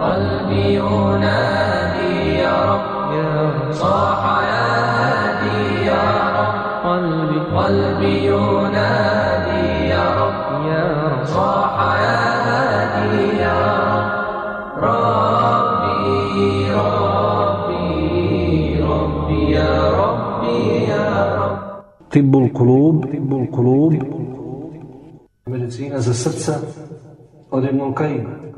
قلبي ينادي يا رب يا صاح يا هادي يا رب. قلبي قلبي ينادي يا رب يا رب. صاح يا هادي يا رب. ربي ربي ربي يا ربي يا رب. طب القلوب طب القلوب. Za srca od Ibn Kajima.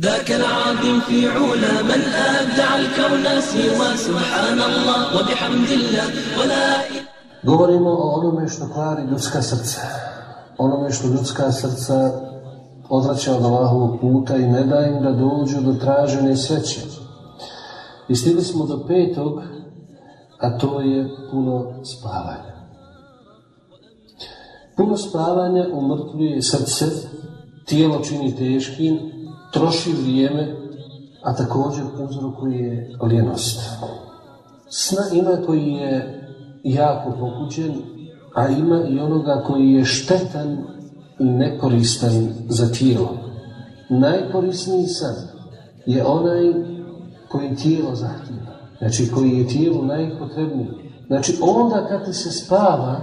ذاك العظيم في علا من أبدع الكون سوى سبحان الله وبحمد الله ولا إله Govorimo o onome što kvari ljudska srca. Onome što ljudska srca odvraća od Allahovog puta i ne da im da dođu do tražene sreće. I stigli smo do petog, a to je puno spavanja. Puno spavanja umrtvljuje srce, tijelo čini teškim, troši vrijeme, a također uzrokuje ljenost. Sna ima koji je jako pokuđen, a ima i onoga koji je štetan i nekoristan za tijelo. Najkorisniji san je onaj koji tijelo zahtjeva. Znači koji je tijelu najpotrebniji. Znači onda kad ti se spava,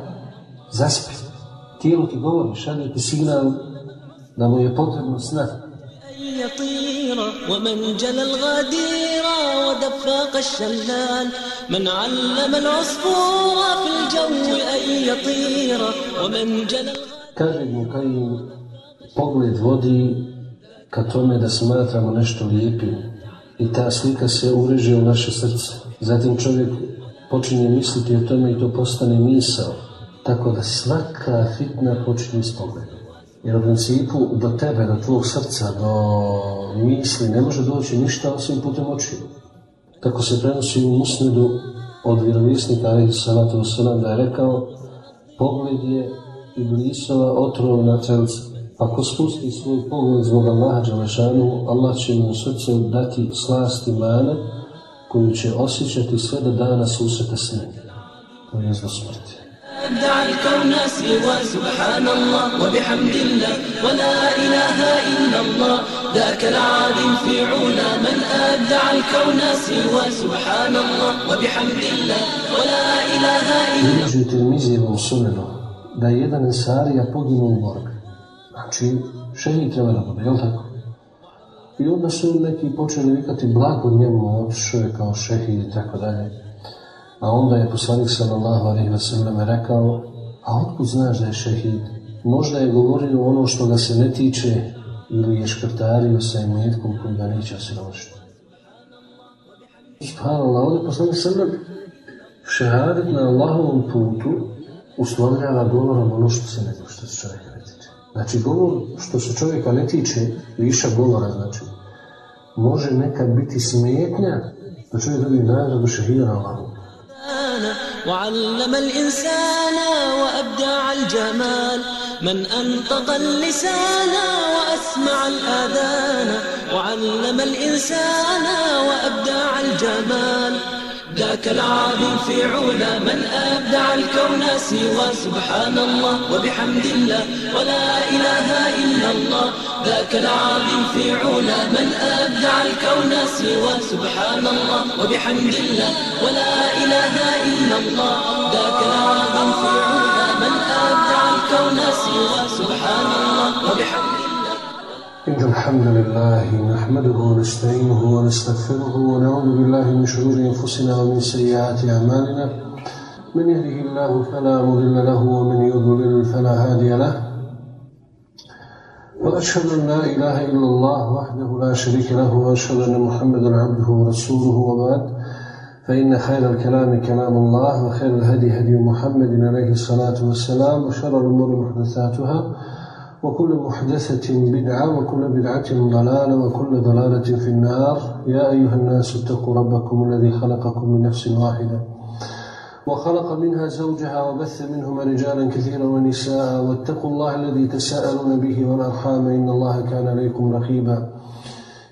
zaspi. Tijelo ti govori, šalje ti signal da mu je potrebno sna. أن يطير ومن جلى الغدير ودفاق الشلال من علم العصفور في الجو أن يطير ومن جلى الغدير Kaže mu Kajim, pogled vodi ka tome da smatramo nešto lijepim i ta slika se ureže u naše srce. Zatim čovjek počinje misliti o tome i to postane misao. Tako da svaka fitna počinje s pogledom. Jer u principu do tebe, do tvog srca, do misli ne može doći ništa osim putem očiju. Tako se prenosi u musnedu od vjerovjesnika alaihi salatu wasalam da je rekao pogled je iblisova otrovna celca. Ako spusti svoj pogled zbog Allaha Đalešanu, Allah će mu u srce dati slast imana koju će osjećati sve do dana susreta s njim. To je do smrti. أبدع الكون سوى سبحان الله وبحمد الله ولا إله إلا الله ذاك العظيم في علا من أبدع الكون سوى سبحان الله وبحمد الله ولا إله إلا Tirmizijevom sunenu da je jedan ensarija poginuo u borbi. Znači, šehid treba da bude, jel tako? I onda su neki počeli vikati blago njemu, otišao je kao šehid i tako dalje. A onda je poslanik sallallahu alaihi wa sallam rekao, a otkud znaš da je šehid? Možda je govorio ono što ga se ne tiče ili je škrtario sa imetkom koji ga neće osiromašiti. Subhanallah, ovdje poslanik sallam šehadet na Allahovom putu uslovljava govorom ono što se ne što se čovjeka ne tiče. Znači, govor što se čovjeka ne tiče, viša govora, znači, može nekad biti smetnja da čovjek dobije nagradu šehida na Allahovom. وعلم الإنسان وأبدع الجمال. من أنطق اللسان وأسمع الآذان وعلم الإنسان وأبدع الجمال. ذاك العظيم في علا من أبدع الكون سوى. سبحان الله وبحمد الله ولا إله إلا الله. ذاك العظيم في علا. من أبدع الكون سوى سبحان الله وبحمد الله. ولا إله إلا الله. ذاك العظيم في علا. من أبدع الكون سوى سبحان الله وبحمد الله. إن الحمد لله نحمده ونستعينه ونستغفره ونعوذ بالله من شرور أنفسنا ومن سيئات أعمالنا. من يهده الله فلا مضل له ومن يضلل فلا هادي له. وأشهد أن لا إله إلا الله وحده لا شريك له وأشهد أن محمدا عبده ورسوله وبعد. فإن خير الكلام كلام الله وخير الهدي هدي محمد عليه الصلاة والسلام وشر الأمور محدثاتها وكل محدثة بدعة وكل بدعة ضلالة وكل ضلالة في النار. يا أيها الناس اتقوا ربكم الذي خلقكم من نفس واحدة. وخلق منها زوجها وبث منهما رجالا كثيرا ونساء واتقوا الله الذي تساءلون به والأرحام إن الله كان عليكم رقيبا.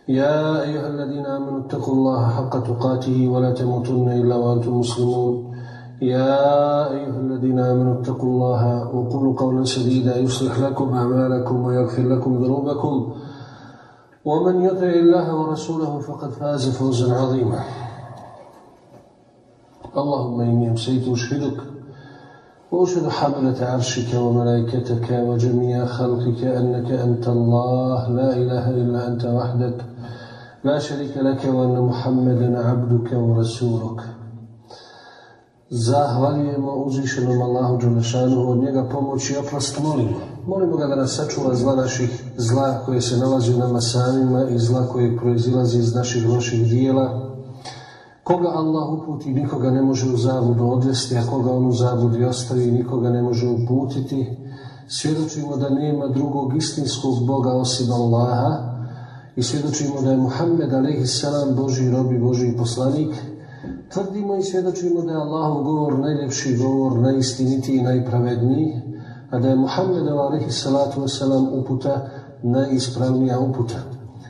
يا أيها الذين آمنوا اتقوا الله حق تقاته ولا تموتن إلا وأنتم مسلمون. يا أيها الذين آمنوا اتقوا الله وقولوا قولا سديدا يصلح لكم أعمالكم ويغفر لكم ذنوبكم. ومن يطع الله ورسوله فقد فاز فوزا عظيما. اللهم إني أمسيت أشهدك وأشهد حملة عرشك وملائكتك وجميع خلقك أنك أنت الله لا إله إلا أنت وحدك لا شريك لك وأن محمدا عبدك ورسولك Zahvaljujemo uzvišenom Allahu Đelešanu, od njega pomoć i oprost molimo. Molimo ga da nas sačuva zla naših zla koje se nalazi u nama samima i zla koje proizilazi iz naših loših dijela. Koga Allah uputi, nikoga ne može u zabudu odvesti, a koga on u zabudi ostavi, nikoga ne može uputiti. Svjedočimo da nema drugog istinskog Boga osim Allaha i svjedočimo da je Muhammed a.s. Boži robi, Boži poslanik, Tvrdimo i svjedočimo da je Allahov govor najljepši govor, najistinitiji i najpravedniji, a da je Muhammed wasalam uputa najispravnija uputa.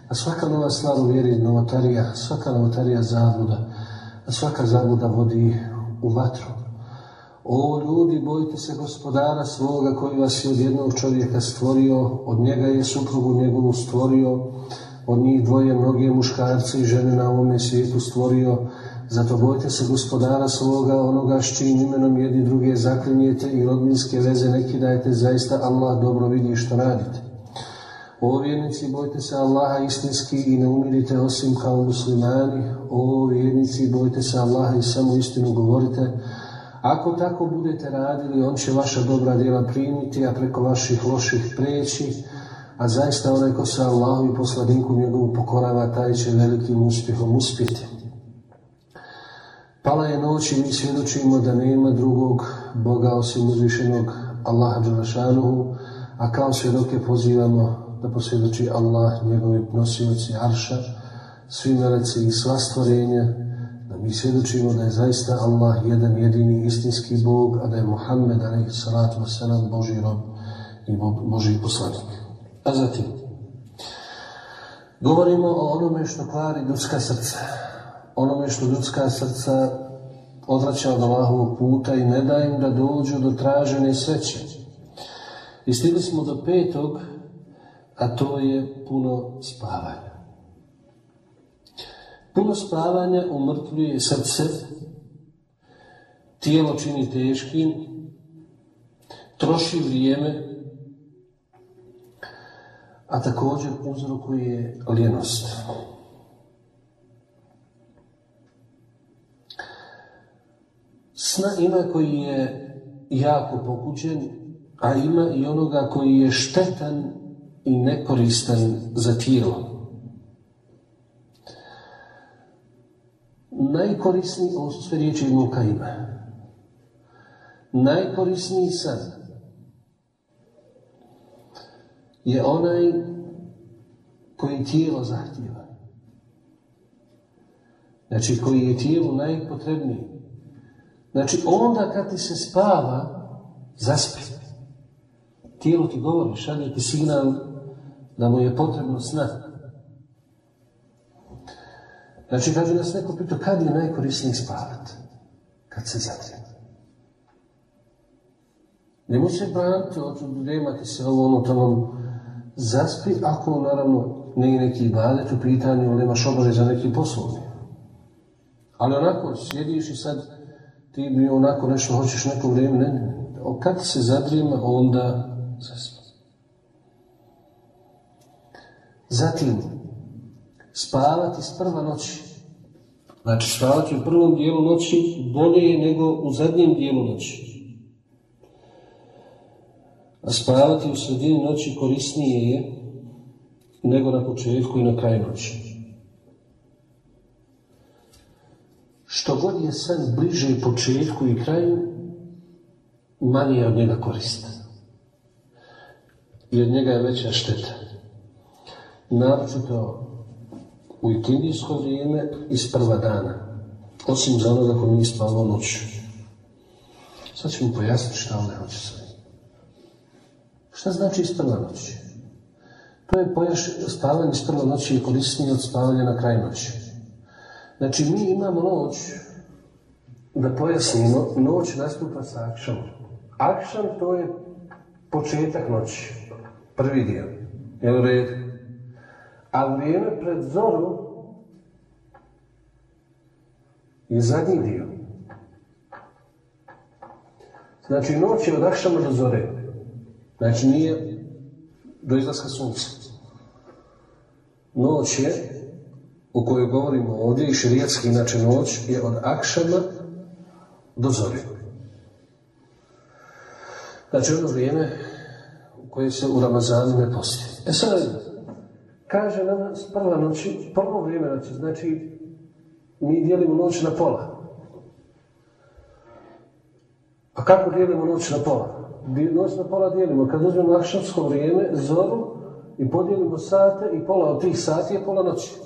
A svaka nova stvar vjeri novotarija, svaka novotarija zabluda, a svaka zabluda vodi u vatru. O ljudi, bojite se gospodara svoga koji vas je od jednog čovjeka stvorio, od njega je suprugu njegovu stvorio, od njih dvoje mnoge muškarce i žene na ovome svijetu stvorio, zato bojte se gospodara svoga, onoga s čijim imenom jedni druge zaklinjete i rodbinske veze neki dajete, zaista Allah dobro vidi što radite. O vjernici, bojte se Allaha istinski i ne umirite osim kao muslimani. O vjernici, bojte se Allaha i samo istinu govorite. Ako tako budete radili, on će vaša dobra djela primiti, a preko vaših loših preći, a zaista onaj ko se Allahu i poslaniku njegovu pokorava, taj će velikim uspjehom uspjeti. Pala je noć i mi svjedočimo da nema drugog Boga osim uzvišenog Allaha Đelešanuhu, a kao svjedoke pozivamo da posvjedoči Allah, njegovi nosioci Arša, svi meleci i sva stvorenja, da mi svjedočimo da je zaista Allah jedan jedini istinski Bog, a da je Muhammed alaihi salatu wasalam Boži rob i Boži poslanik. A zatim, govorimo o onome što kvari ljudska srca, onome što ljudska srca odvraća od Allahovog puta i ne da im da dođu do tražene sreće. I stigli smo do petog, a to je puno spavanja. Puno spavanja umrtvljuje srce, tijelo čini teškim, troši vrijeme, a također uzrokuje ljenost. Sna ima koji je jako pokuđen, a ima i onoga koji je štetan i nekoristan za tijelo. Najkorisniji, ovo su sve riječi muka ima, najkorisniji san je onaj koji tijelo zahtjeva. Znači, koji je tijelu najpotrebniji. Znači, onda kad ti se spava, zaspi. Tijelo ti govori, šalje ti signal da mu je potrebno sna. Znači, kaže nas neko pitao, kad je najkorisniji spavat? Kad se zatreba. Nemoj se braniti od ti se ovo ono tamo zaspi, ako naravno nije neki badet u pitanju, ili imaš obaveza neki poslovni. Ali onako, sjediš i sad ti bi onako nešto hoćeš neko vrijeme, ne, ne, Kad se zadrijema, onda zaspi. Zatim, spavati s prva noći. Znači, spavati u prvom dijelu noći bolje je nego u zadnjem dijelu noći. A spavati u sredini noći korisnije je nego na početku i na kraju noći. Što god je san bliže početku i kraju, manje je od njega korista. I od njega je veća šteta. Naročito u ikindijsko vrijeme iz prva dana. Osim za onoga ko nije spavao noću. Sad ćemo pojasniti šta ovdje hoće sve. Šta znači iz prva noći? To je pojaš, spavanje iz prva noći je korisnije od spavanja na kraj noći. Znači, mi imamo noć, da pojasnimo, noć nastupa sa akšanom. Akšan to je početak noći, prvi dio. Je u redu? A vrijeme pred zoru je zadnji dio. Znači, noć je od akšama do zore. Znači, nije do izlaska sunca. Noć je, o kojoj govorimo ovdje, i širijatski inače noć, je od akšama do zore. Znači, ono vrijeme u koje se u Ramazanu ne posti. E sad, kaže nam prva noći, prvo vrijeme noći, znači, mi dijelimo noć na pola. A kako dijelimo noć na pola? Noć na pola dijelimo. Kad uzmemo akšamsko vrijeme, zoru, i podijelimo sate i pola od tih sati je pola noći.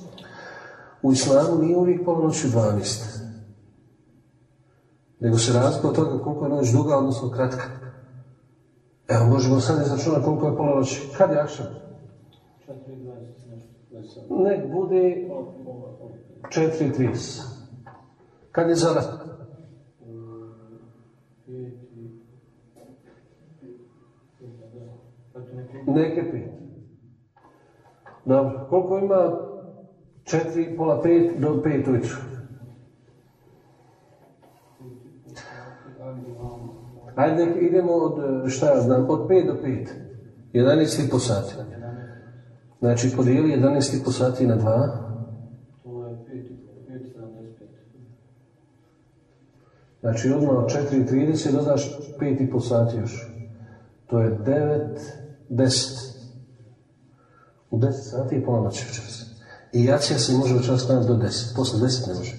U islamu nije uvijek pola noći u 12. Nego se razlikuje od toga koliko je noć duga, odnosno kratka. Evo, možemo sad izračunati koliko je pola noći. Kad je akšam? Nek bude 4.30. Kad je zora? Neke pet. Dobro, koliko ima 4, pola 5 do 5 ujutru? Ajde, idemo od, šta ja znam, od 5 do 5. 11 i po sati. Znači, podijeli 11 i po sati na 2. To je 5,75. Znači, odmah od 4.30 dodaš 5 i po sati još. To je 9, 10. U 10 sati je pola noći večeras. I jacija se može večeras staviti do 10. Posle 10 ne može.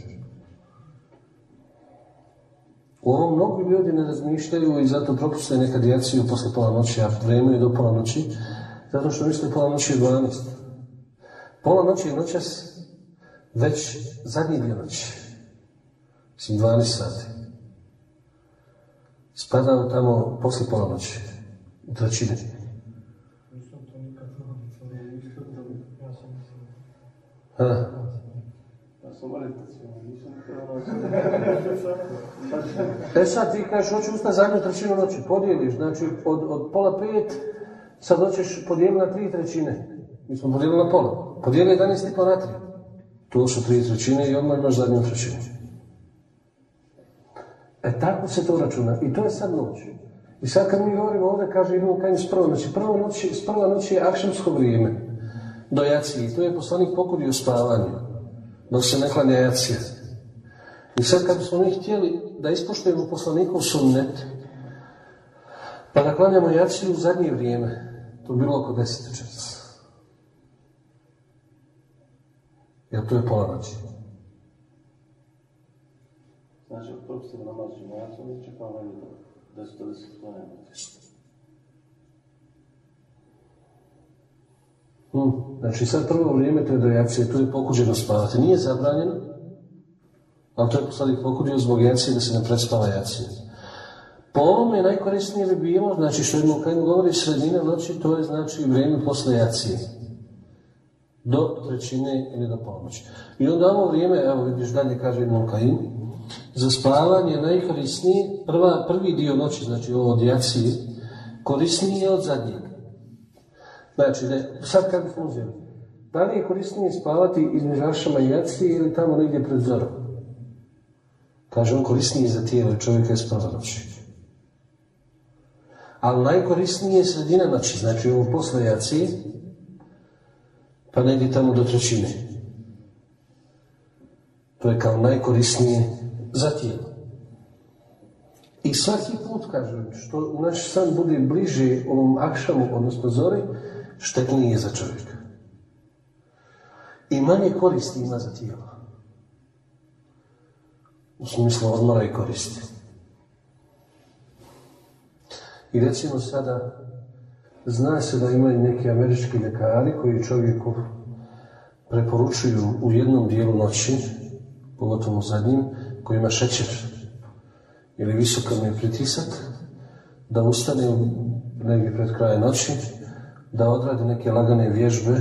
U ovom mnogi ljudi ne razmišljaju i zato propuste nekad jaciju posle pola noći, a vrijeme je do pola noći, zato što misle pola noći je 12. Pola noći je noćas već zadnji dio noći. Mislim, 12 sati. Spada tamo posle pola noći. U trećine. E sad ti kažeš, hoću ustati zadnju trećinu noći, podijeliš, znači od, od pola pet, sad hoćeš podijeliti na tri trećine. Mi smo podijelili na pola. Podijeli 11 i po na tri. To su tri trećine i odmah imaš zadnju trećinu. E tako se to računa. I to je sad noć. I sad kad mi govorimo ovdje, kaže idemo kanju s prvo noći. Prvo noći, s prva noći je akšamsko vrijeme. Do jacije. To je poslanik pokudio u spavanju. Dok se ne klanja jacija. I sad kad bismo mi htjeli da ispoštujemo poslanikov sunnet, pa da klanjamo jaciju u zadnje vrijeme, to bi bilo oko deset večeras. Jer to je pola noći. Znači, od propustimo namaz džemacom i čekamo meni do 10 do 10 klanjamo. Hmm. Znači sad prvo vrijeme to je do jacije, tu je pokuđeno spavati. Nije zabranjeno, ali to je poslanik pokudio zbog jacije da se ne prespava jacije. Po ovome najkorisnije bi bilo, znači što jedno kad govori sredina noći, to je znači vrijeme posle jacije. Do trećine ili do ponoći. I onda ovo vrijeme, evo vidiš dalje kaže Ibn Kaim, za spavanje najkorisnije, prva, prvi dio noći, znači ovo od jacije, korisniji je od zadnjeg. Znači, ne, sad kad bismo uzeli, da li je korisnije spavati između ašama i jacije ili tamo negdje pred zorom? Kaže, on korisniji za tijelo čovjeka je sprava noći. Ali najkorisnije je sredina noći, znači ovo posle jacije, pa negdje tamo do trećine. To je kao najkorisnije za tijelo. I svaki put, kažem, što naš san bude bliže ovom akšamu, odnosno zori, štetniji je za čovjeka. I manje koristi ima za tijelo. U smislu odmora i koristi. I recimo sada, zna se da imaju neki američki ljekari koji čovjeku preporučuju u jednom dijelu noći, pogotovo zadnjim, koji ima šećer ili visokrvni pritisak, da ustane negdje pred krajem noći, da odradi neke lagane vježbe,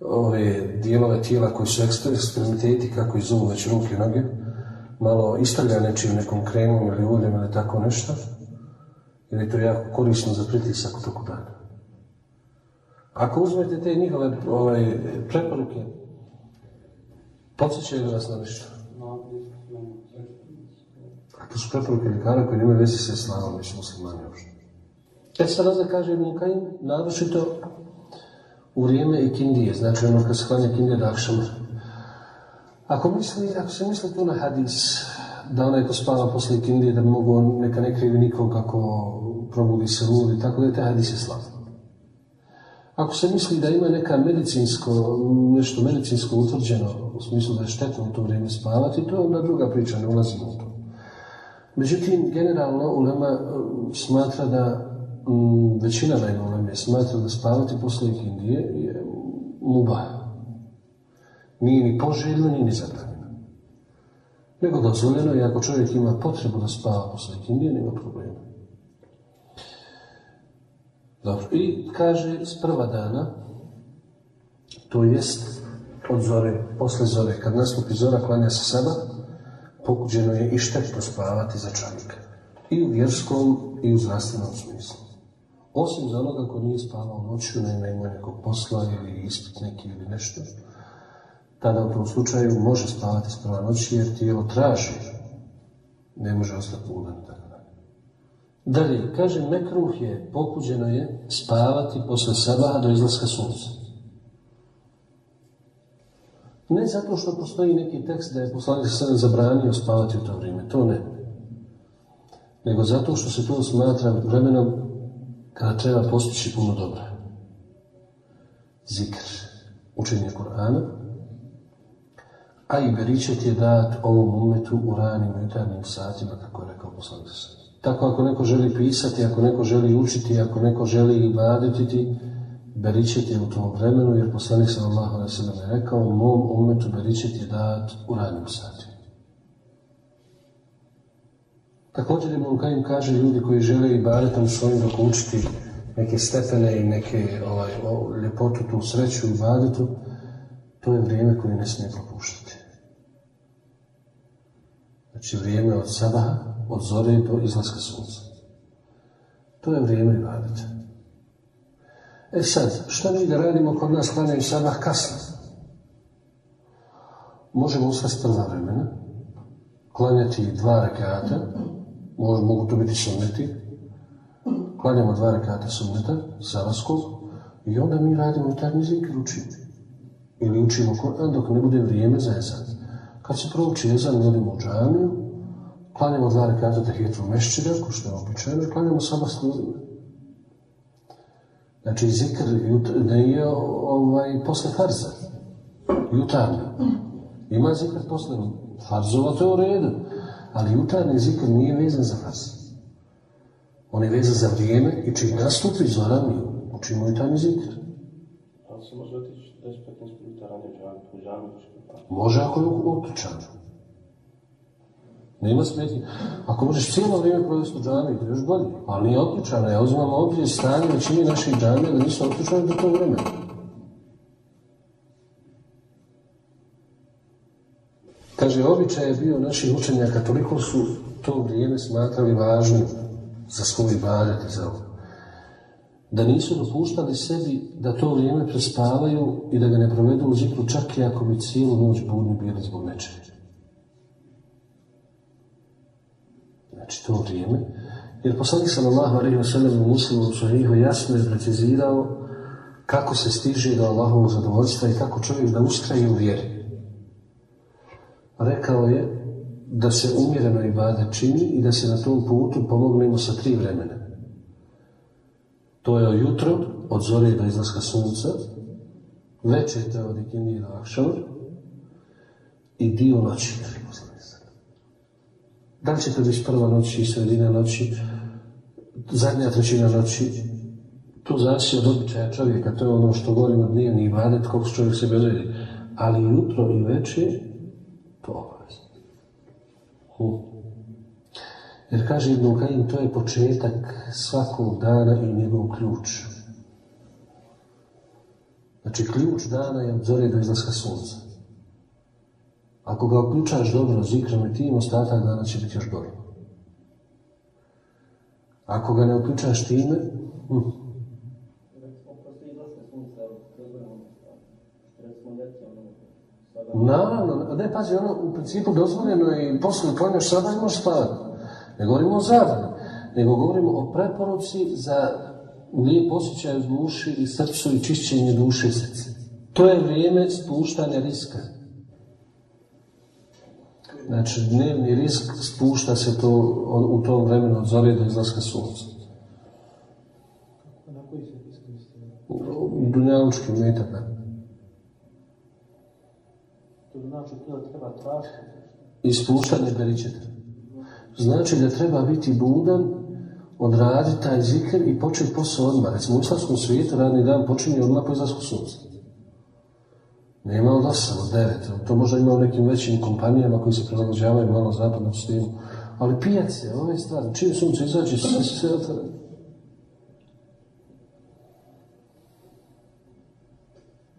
ove dijelove tijela koji su ekstremiteti, kako ih već ruke i noge, malo istavlja nečim nekom kremom ili uljem ili tako nešto, jer je to jako korisno za pritisak u toku dana. Ako uzmete te njihove ovaj, preporuke, podsjećaju vas na nešto? Ako su preporuke ljekara koji nemaju veze sa islamom, su muslimani uopšte. E sad da kaže Ibn Kajim, naročito u vrijeme ikindije, znači ono kad se klanja ikindije da akšama. Ako, misli, ako se misli tu na hadis, da onaj ko spava posle ikindije, da mogu neka ne krivi nikog kako probudi se lud i tako da je taj hadis je slab. Ako se misli da ima neka medicinsko, nešto medicinsko utvrđeno, u smislu da je štetno u to vrijeme spavati, to je onda druga priča, ne ulazimo u to. Međutim, generalno Ulema e, smatra da, m, većina najma Uleme smatra da spavati posle ikindije je mubah. Nije ni poželjno, ni zabranjeno. Nego dozvoljeno i ako čovjek ima potrebu da spava posle ikindije, nema problema. Dobro. I kaže s prva dana, to jest od zore, posle zore, kad nastupi zora, klanja se sada, pokuđeno je i štetno spavati za čovjeka. I u vjerskom i u zdravstvenom smislu. Osim za onoga ko nije spavao noću, nema ima nekog posla ili ispit neki ili nešto, tada u tom slučaju može spavati s prva noći jer tijelo traži, ne može ostati budan i tako dalje. Dalje, kaže, mekruh je, pokuđeno je spavati posle sabaha do izlaska sunca. Ne zato što postoji neki tekst da je poslanik sada zabranio spavati u to vrijeme, to ne. Nego zato što se to smatra vremenom kada treba postići puno dobra. Zikr, učenje Kur'ana, a i beričet je dat ovom umetu u ranim jutarnjim satima, kako je rekao poslanik. Tako ako neko želi pisati, ako neko želi učiti, ako neko želi ibadetiti, beričet je u tom vremenu, jer poslanik alejhi ve sellem je rekao, mom umetu beričet je dat u ranim satima. Također Ibn Kajim kaže ljudi koji žele ibadetom svojim dok učiti neke stepene i neke ovaj, ljepotu, tu sreću i ibadetu, to je vrijeme koje ne smije propuštati. Znači vrijeme od sabaha, od zore do izlaska sunca. To je vrijeme ibadeta. E sad, šta mi da radimo kod nas klanjaju sabah kasno? Možemo ustati prva vremena, klanjati dva rekata, mož, mogu to biti sunneti, klanjamo dva rekata sunneta, sabaskog, i onda mi radimo jutarnji zikr učimo. Ili učimo Kur'an dok ne bude vrijeme za ezan. Kad se prouči ezan, odemo u džamiju, klanjamo dva rekata tahijetu mešćida, ko što je običajno, klanjamo sabaskog Znači, zikr ne je ovaj, posle farza, jutarnji. Ima zikr posle farzova, to je u redu. Ali jutarnji zikr nije vezan za farz. On je vezan za vrijeme i čim nastupi zora, mi učimo jutarnji zikr. Se može otići 10-15 minuta ranije džami, u džami, Može ako je uključan. Nema smetnje. Ako možeš cijelo vrijeme provesti u džami, to je još bolje. Ali nije otključana. Ja uzimam ovdje stanje većini naših džamija da nisu otključane do tog vremena. Kaže, običaj je bio naših učenjaka, toliko su to vrijeme smatrali važnim za svoj ibadet i za ovo. Da nisu dopuštali sebi da to vrijeme prespavaju i da ga ne provedu u zikru čak i ako bi cijelu noć budni bili zbog nečega. Znači to vrijeme. Jer poslanik sallallahu alejhi ve sellem u muslimu sahihu jasno je kako se stiže do Allahovog zadovoljstva i kako čovjek da ustraje u vjeri. Rekao je da se umjereno ibade čini i da se na tom putu pomognemo sa tri vremena. To je jutro, od zore do izlaska sunca, večer to je od ikindije do i dio noći, da li će to biti prva noć i sredina noći, zadnja trećina noći, tu zavisi od običaja čovjeka, to je ono što govorimo dnevni ibadet, koliko čovjek sebe odredi. Ali jutro i večer, to obavezno. Jer kaže Ibn Kajim, to je početak svakog dana i njegov ključ. Znači, ključ dana je od zore do izlaska sunca. Ako ga uključaš dobro zikrom i tim, ostatak dana će biti još bolje. Ako ga ne uključaš time... Hm. Naravno, ne, pazi, ono u principu dozvoljeno je i poslije ponjaš sada imaš stvar. Ne govorimo o zabrani, nego govorimo o preporuci za lijep osjećaj u duši i srcu i čišćenje duše i srce. To je vrijeme spuštanja riska. Znači, dnevni risk spušta se to u tom vremenu od zore do izlaska sunca. Dunjalučki metaka. To znači tražiti. Ispuštanje beričeta. Znači da treba biti budan, odraditi taj zikr i početi posao odmah. Recimo u islamskom svijetu radni dan počinje odmah po izlasku sunca. Nema od 8, od 9. To možda ima u nekim većim kompanijama koji se prilagođavaju malo zapadnom stilu. Ali pijace, ove stvari, čim sunce izađe, sve se.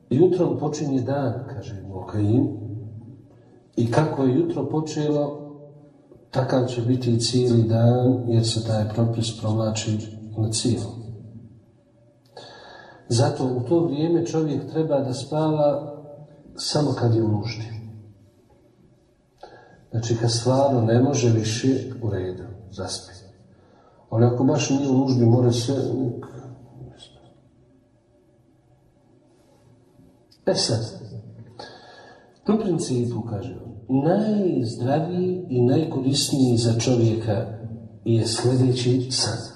Jutrom počinje dan, kaže Mokain, i kako je jutro počelo, takav će biti i cijeli dan, jer se taj propis provlači na cijelo. Zato u to vrijeme čovjek treba da spava samo kad je u nuždi. Znači kad stvarno ne može više u redu, zaspi. Ali ako baš nije u nuždi, mora se... E sad, u principu, kaže on, najzdraviji i najkorisniji za čovjeka je sljedeći san.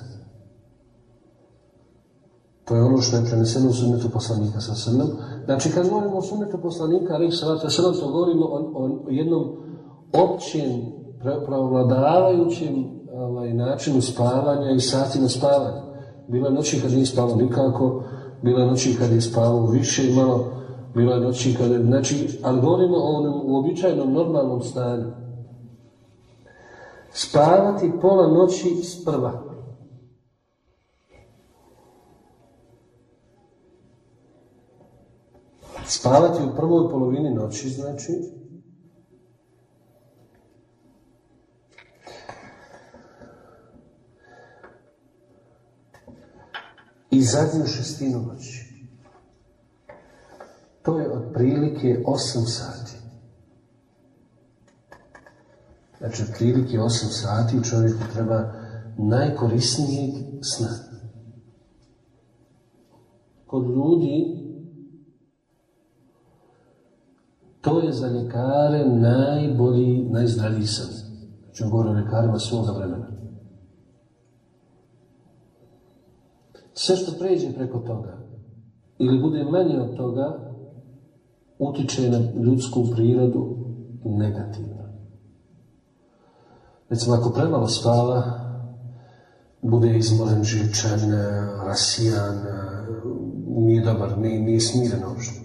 To je ono što je preneseno u sunnetu poslanika sa srnom. Znači, kad govorimo o sunnetu poslanika, ali salata srnom, to govorimo o, o jednom općem, pravladavajućem ovaj, načinu spavanja i satima spavanja. Bilo je noći kad nije spavao nikako, bilo je noći kad je spavao više i malo, bilo je noći kad je, znači, ali govorimo o onom uobičajenom normalnom stanju. Spavati pola noći sprva. Spavati u prvoj polovini noći, znači, i zadnju šestinu noći. To je otprilike 8 sati. Znači, otprilike 8 sati čovjeku treba najkorisnijeg sna. Kod ljudi to je za ljekare najbolji, najzdraviji san. Znači, on govori o ljekarima svoga vremena. Sve što pređe preko toga, ili bude manje od toga, utiče na ljudsku prirodu negativno. Recimo, ako premalo spava, bude izmoren, živčan, rasijan, nije dobar, nije, nije smiren uopšte.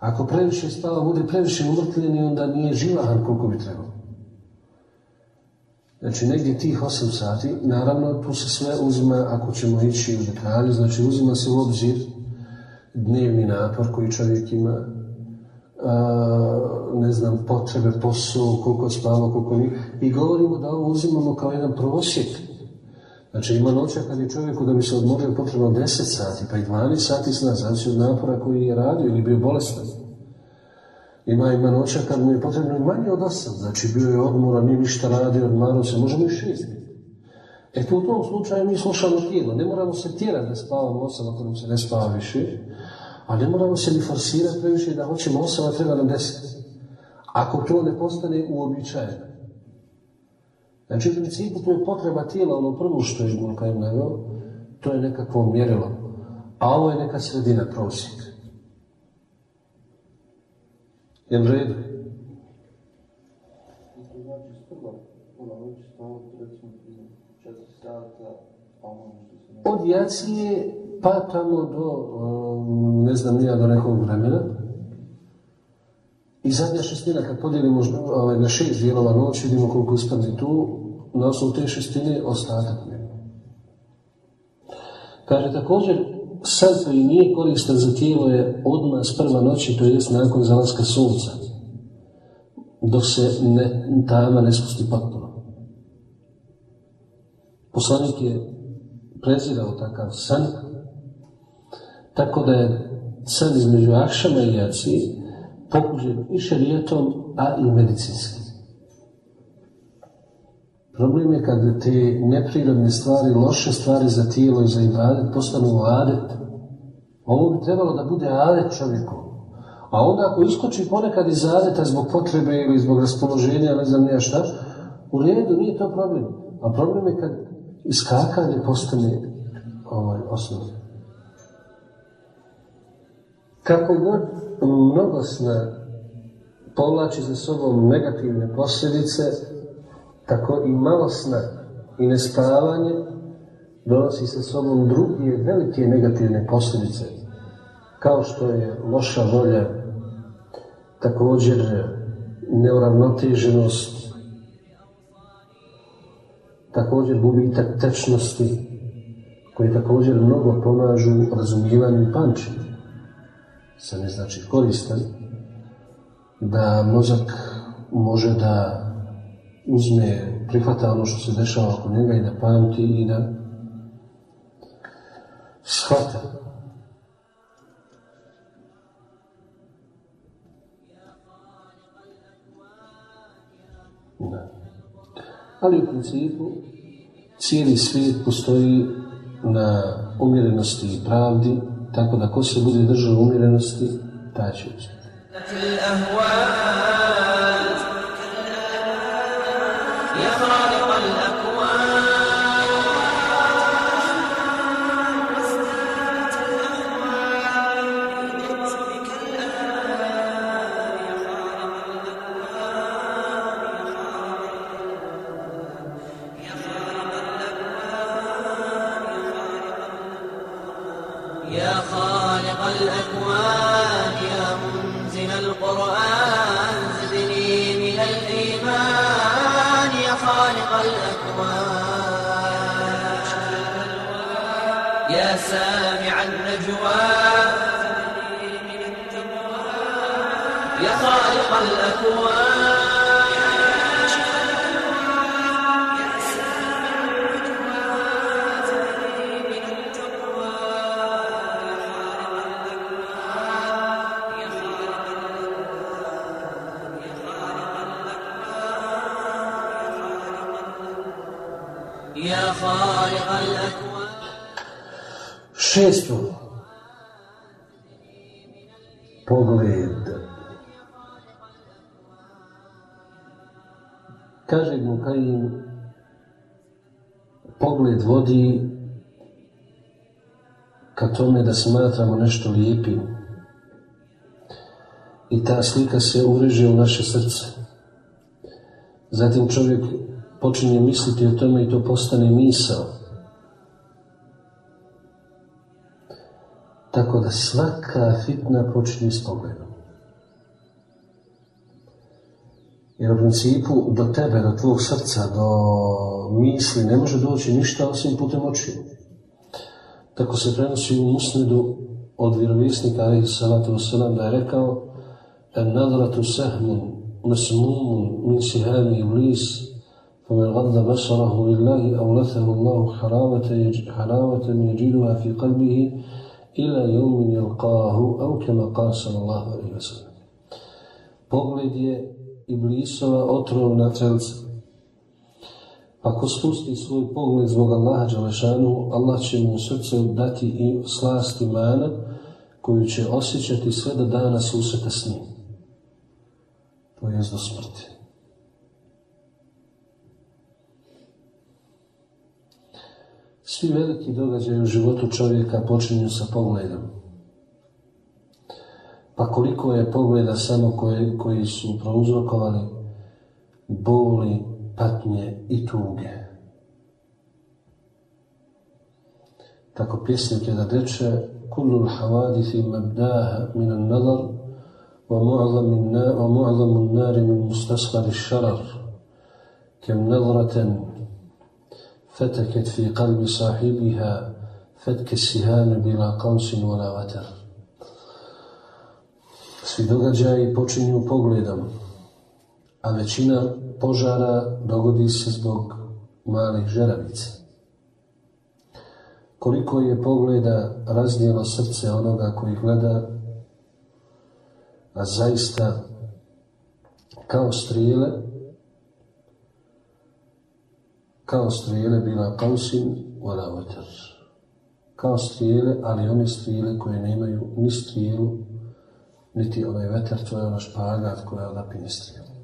Ako previše spava, bude previše umrtljen i onda nije živahan koliko bi trebalo. Znači, negdje tih 8 sati, naravno, tu se sve uzima, ako ćemo ići u detalje, znači uzima se u obzir dnevni napor koji čovjek ima, ne znam, potrebe, posao, koliko spava, koliko nije. I govorimo da ovo uzimamo kao jedan prosjek. Znači ima noća kad je čovjeku da bi se odmorio potrebno 10 sati, pa i 12 sati sna, znači od napora koji je radio ili bio bolestan. Ima, ima noća kad mu je potrebno manje od 8, znači bio je odmoran, nije ništa radio, odmarao se, možemo i 6. E tu u tom slučaju mi slušamo tijelo, ne moramo se tjerati da spavamo 8 ako nam se ne spava više, a ne moramo se ni forsirati previše da hoćemo 8, a treba nam 10. Ako to ne postane uobičajeno. Znači, u principu, to je potreba tijela, ono prvo što je Ibn Kajim naveo, to je nekakvo mjerilo. A ovo je neka sredina, prosjek. Jel redu? To sprva, pola noći spavati, recimo, 4 sata, što se ne... Od jacije pa tamo do, um, ne znam, nija do nekog vremena. I zadnja šestina, kad podijelimo ovaj, na šest dijelova noć, vidimo koliko ispadne tu, na osnovu te šestine ostatak. Kaže također, san koji nije koristan za tijelo je odmah s prva noći, to je nakon zalaska sunca, dok se ne, ne spusti potpuno. Poslanik je prezirao takav san, tako da je san između Akšama i Jaci pokuđen i šerijetom, a i medicinski. Problem je kad te neprirodne stvari, loše stvari za tijelo i za ibadet postanu adet. Ovo bi trebalo da bude adet čovjeku. A onda ako iskoči ponekad iz adeta zbog potrebe ili zbog raspoloženja, ne znam nija šta, u redu, nije to problem. A problem je kad iskakanje postane ovaj, osnovno. Kako god mnogosna povlači za sobom negativne posljedice, tako i malosna i nespavanje donosi sa sobom druge velike negativne posljedice, kao što je loša volja, također neuravnoteženost, također gubitak tečnosti, koji također mnogo pomažu razumijevanju i pamćenju. Sad ne znači koristan, da mozak može da uzme, prihvata ono što se dešava oko njega i da pamti i da shvata. Da. Ali u principu cijeli svijet postoji na umjerenosti i pravdi, tako da ko se bude držao umjerenosti, taj će uspjeti. الأهوال يا النجوى يا خالق الأكوان. Šesto. Pogled. Kaže Ibn Kajim, pogled vodi ka tome da smatramo nešto lijepim. I ta slika se ureže u naše srce. Zatim čovjek počinje misliti o tome i to postane misao. Tako da svaka fitna počinje s pogledom. Jer u principu do tebe, do tvog srca, do misli ne može doći ništa osim putem očiju. Tako se prenosi u musnedu od vjerovjesnika alaihi salatu wasalam da je rekao en nadratu sahmun masmumun min sihami iblis فمن غض بصره لله أورثه الله حلاوة يج- حلاوة يجدها في قلبه ila jumin jelqahu, aw kama qala Allahu alaihi wa sallam. Pogled je Iblisova otrov na. Ako pa spusti svoj pogled zbog Allaha Đalešanu, Allah će mu srce dati i slast mana koju će osjećati sve do dana susreta s njim. To je do smrti. Svi veliki događaji u životu čovjeka počinju sa pogledom. Pa koliko je pogleda samo koje, koji su prouzrokovali boli, patnje i tuge. Tako pjesnik je da reče Kullu l-havadithi mabdaha min al-nadar wa mu'zamu na- wa mu'zamu n-nari min mustasghari sharar kem nadratan فتكت في قلب صاحبها فتك السهام بلا قوس ولا وتر Svi događaji počinju pogledom, a većina požara dogodi se zbog malih žeravica. Koliko je pogleda raznijelo srce onoga koji gleda, a zaista kao strijele, kao strijele bila kausin wala vatar. Kao strijele, ali one strijele koje nemaju ni strijelu, niti onaj vetar, to je ona špagat koja napinje strijelu.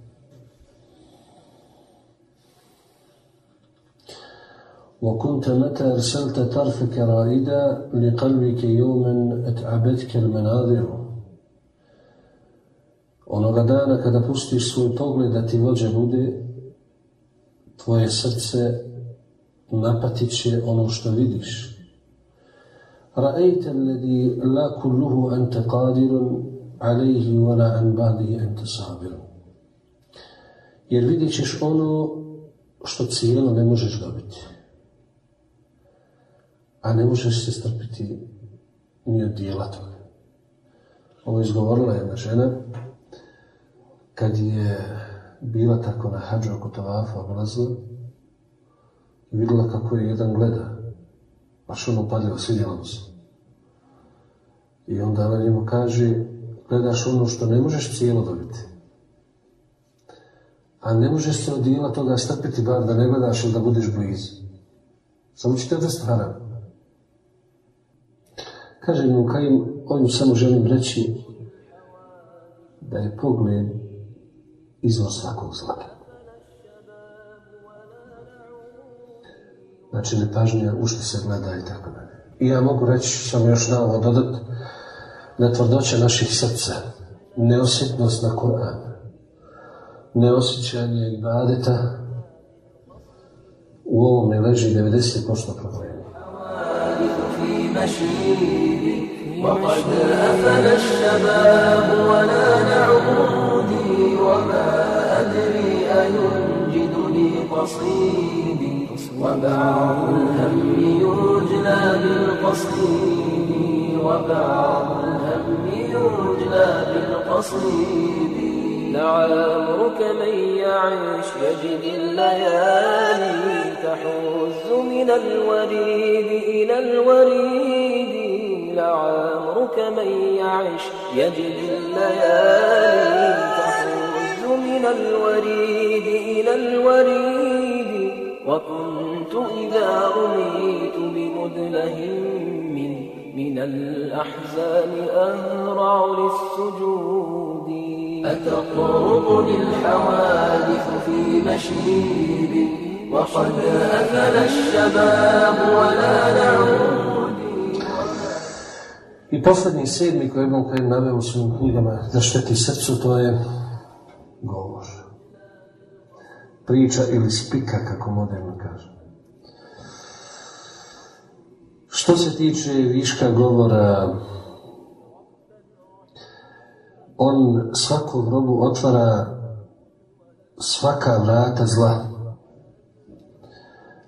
وكنت متى أرسلت طرفك رائدا لقلبك يوما أتعبتك المناظر Onoga dana kada pustiš svoj pogled da ti vođa bude, tvoje srce napatit će ono što vidiš. رأيت الذي لا كله أنت قادر عليه ولا عن بعضه أنت صابر. Jer vidjet ćeš ono što cijelo ne možeš dobiti. A ne možeš se strpiti ni od dijela toga. Ovo je izgovorila jedna žena kad je bila tako na hađu oko Tavafa oblazila i vidjela kako je jedan gleda. Baš ono upadljivo, svidjelo mu se. I onda ona njemu kaže, gledaš ono što ne možeš cijelo dobiti. A ne možeš se od dijela toga strpiti bar da ne gledaš ili da budeš blizu. Samo ću te da stvaram. Kaže mu, Kajim, ovim samo želim reći da je pogled izvor svakog zla. Znači, nepažnja u što se gleda i tako dalje. I ja mogu reći, samo još na ovo dodat, da tvrdoća naših srca, neosjetnost na Kur'an, neosjećanje ibadeta, u ovom ne leži 90% problema. في مشيبي وقد أفل الشباب ونال عودي وما أدري أينجدني قصيدي وبعض الهم يجلى بالقصيد وبعض الهم يجلى بالقصيد لعمرك من يعيش يجد الليالي تحوز من الوريد إلى الوريد. لعمرك من يعيش يجد الليالي من الوريد إلى الوريد. وكنت إذا رميت بمدلهم من, من الأحزان أهرع للسجود. أتقرضني الحوادث في مشيب. وقد أفل الشباب ولا نعود. I posljednji sedmi koji Ibn Kajim naveo u svojim knjigama da šteti srcu, to je govor. Priča ili spika, kako moderno kaže. Što se tiče viška govora, on svakom robu otvara svaka vrata zla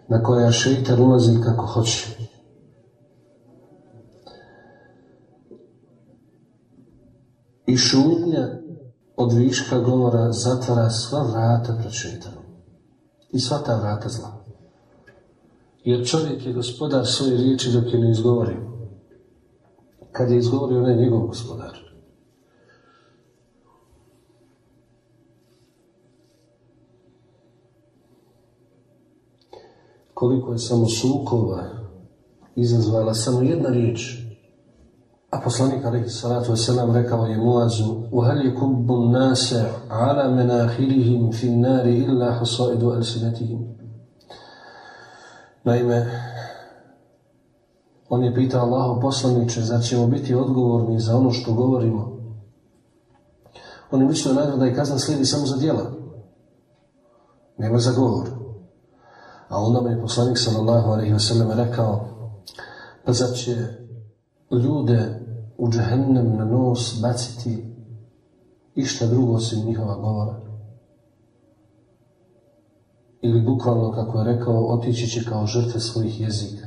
na koja šeitar ulazi kako hoće. I šutnja od viška govora zatvara sva vrata pred šeitanom. I sva ta vrata zla. Jer čovjek je gospodar svoje riječi dok je ne izgovori. Kad je izgovorio, on je njegov gospodar. Koliko je samo sukova izazvala samo jedna riječ. A poslanik alaihi salatu wasalam rekao je Muazu وَهَلْ يَكُبُّ النَّاسَ عَلَى مَنَاخِرِهِمْ فِي النَّارِ إِلَّا حَصَائِدُ أَلْسِنَتِهِمْ Naime, on je pitao Allaho poslaniče, zar ćemo biti odgovorni za ono što govorimo? On je mislio naravno da je kazna slijedi samo za djela. Nema za govor. A onda mi je poslanik sallallahu alaihi wasallam rekao, pa zar će ljude u džehennem na nos baciti išta drugo osim njihova govora? Ili bukvalno, kako je rekao, otići će kao žrtve svojih jezika.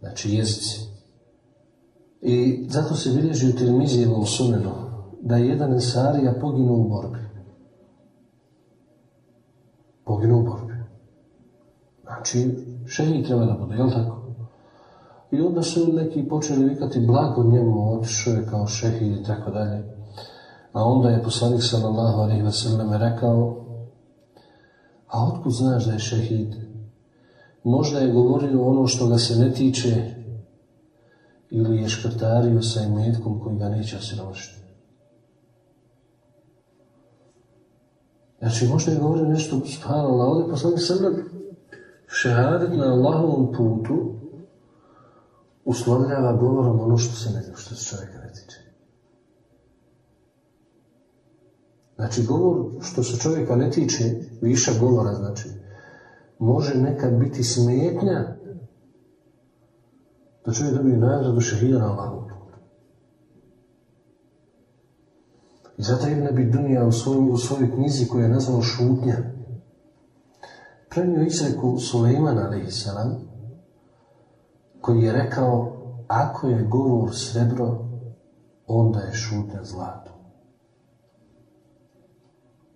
Znači jezici. I zato se bilježi u Tirmizijevom sunenu da je jedan ensarija poginuo u borbi. Poginuo u borbi. Znači, šehid treba da bude, jel tako? I onda su neki počeli vikati blago njemu, otišao je kao šehid i tako dalje. A onda je poslanik sallallahu alaihi wa sallam rekao, a otkud znaš da je šehid? Možda je govorio ono što ga se ne tiče ili je škrtario sa imetkom koji ga neće osiromašiti. Znači, možda je govorio nešto, subhanallah, ovdje poslanik sallam, šehadet na Allahovom putu uslovljava govorom ono što se ne što se čovjeka ne tiče. Znači, govor što se čovjeka ne tiče, viša govora, znači, može nekad biti smetnja da čovjek dobije nagradu šehida na Allahovom putu. I zato Ibn Abi Dunija u svojoj, u svojoj knjizi koju je nazvao Šutnja, prenio izreku Sulejmana, a.s. koji je rekao, ako je govor srebro, onda je šutnja zlato.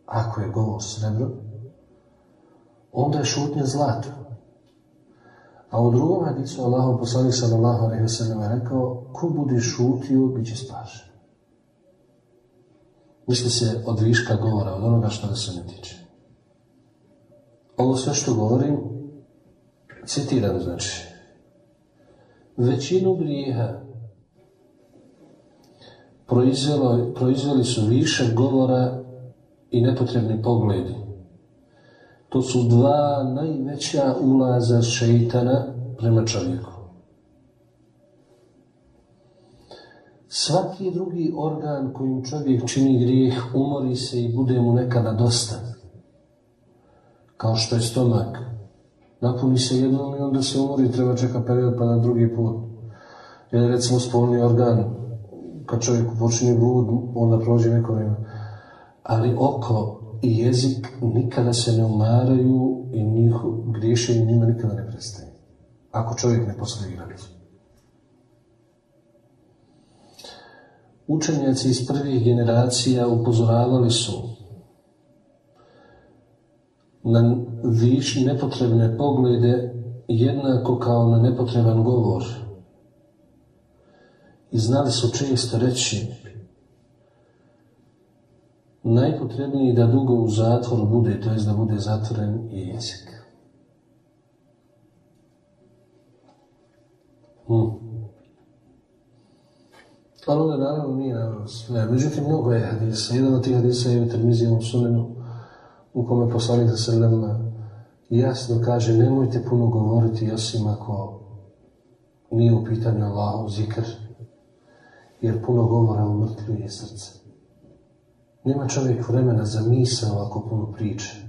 Ako je govor srebro, onda je šutnja zlato. A u drugom hadisu Allahu poslanik sallallahu alejhi ve sellem rekao ko bude šutio bit će spašen. Misli se od viška govora, od onoga što se ne tiče. Ovo sve što govorim, citiram znači, većinu grijeha proizveli su više govora i nepotrebni pogledi. To su dva najveća ulaza šeitana prema čovjeku. Svaki drugi organ kojim čovjek čini grijeh umori se i bude mu nekada dosta. Kao što je stomak. Napuni se jednom i onda se umori, treba čeka period pa na drugi put. Ili recimo spolni organ, kad čovjeku počini blud, onda prođe neko vrijeme. Ali oko i jezik nikada se ne umaraju i njihov griješenje njima nikada ne prestaje. Ako čovjek ne postavi granicu. Učenjaci iz prvih generacija upozoravali su na viš nepotrebne poglede jednako kao na nepotreban govor. I znali su često reći najpotrebniji da dugo u zatvoru bude, to je da bude zatvoren i jezik. Hmm. Ali onda naravno nije naravno sve. Međutim, mnogo je hadisa. Jedan od tih hadisa je u Termizijevom sunenu u kome poslanik za sredem jasno kaže nemojte puno govoriti osim ako nije u pitanju Allahu zikr jer puno govora umrtljuje srce. Nema čovjek vremena za misao ako puno priče.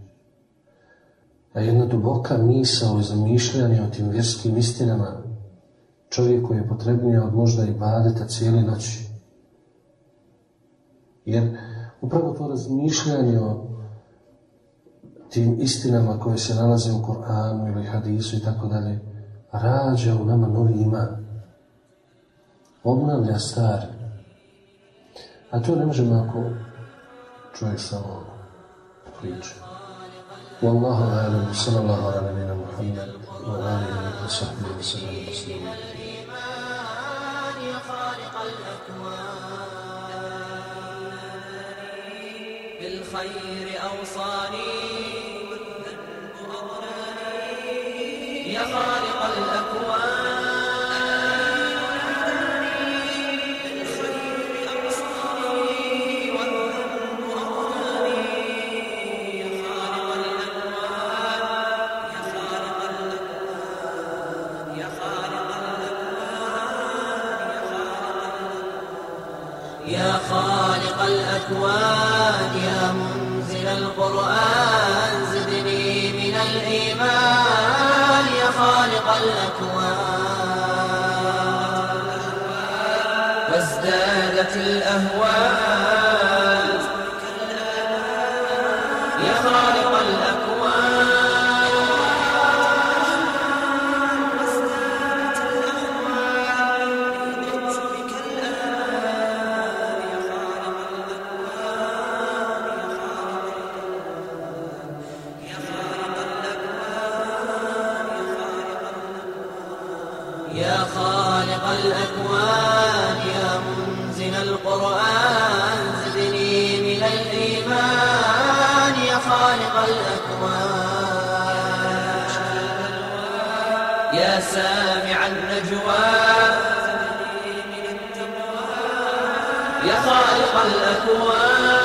A jedna duboka misao i zamišljanje o tim vjerskim istinama čovjeku je potrebnija od možda i badeta cijeli noći. Jer upravo to razmišljanje o tim istinama koje se nalaze u Koranu ili hadisu i tako dalje, rađa u nama novi iman. Obnavlja stari. A to ne možemo ako čovjek samo priča. Wallahu alam, sallallahu ala nabina Muhammad, wa alihi wa sahbihi wa sallam taslima. يا خالق الأكوان بالخير أوصاني خالق الأكوان. يا سامع النجوى. يا خالق الأكوان.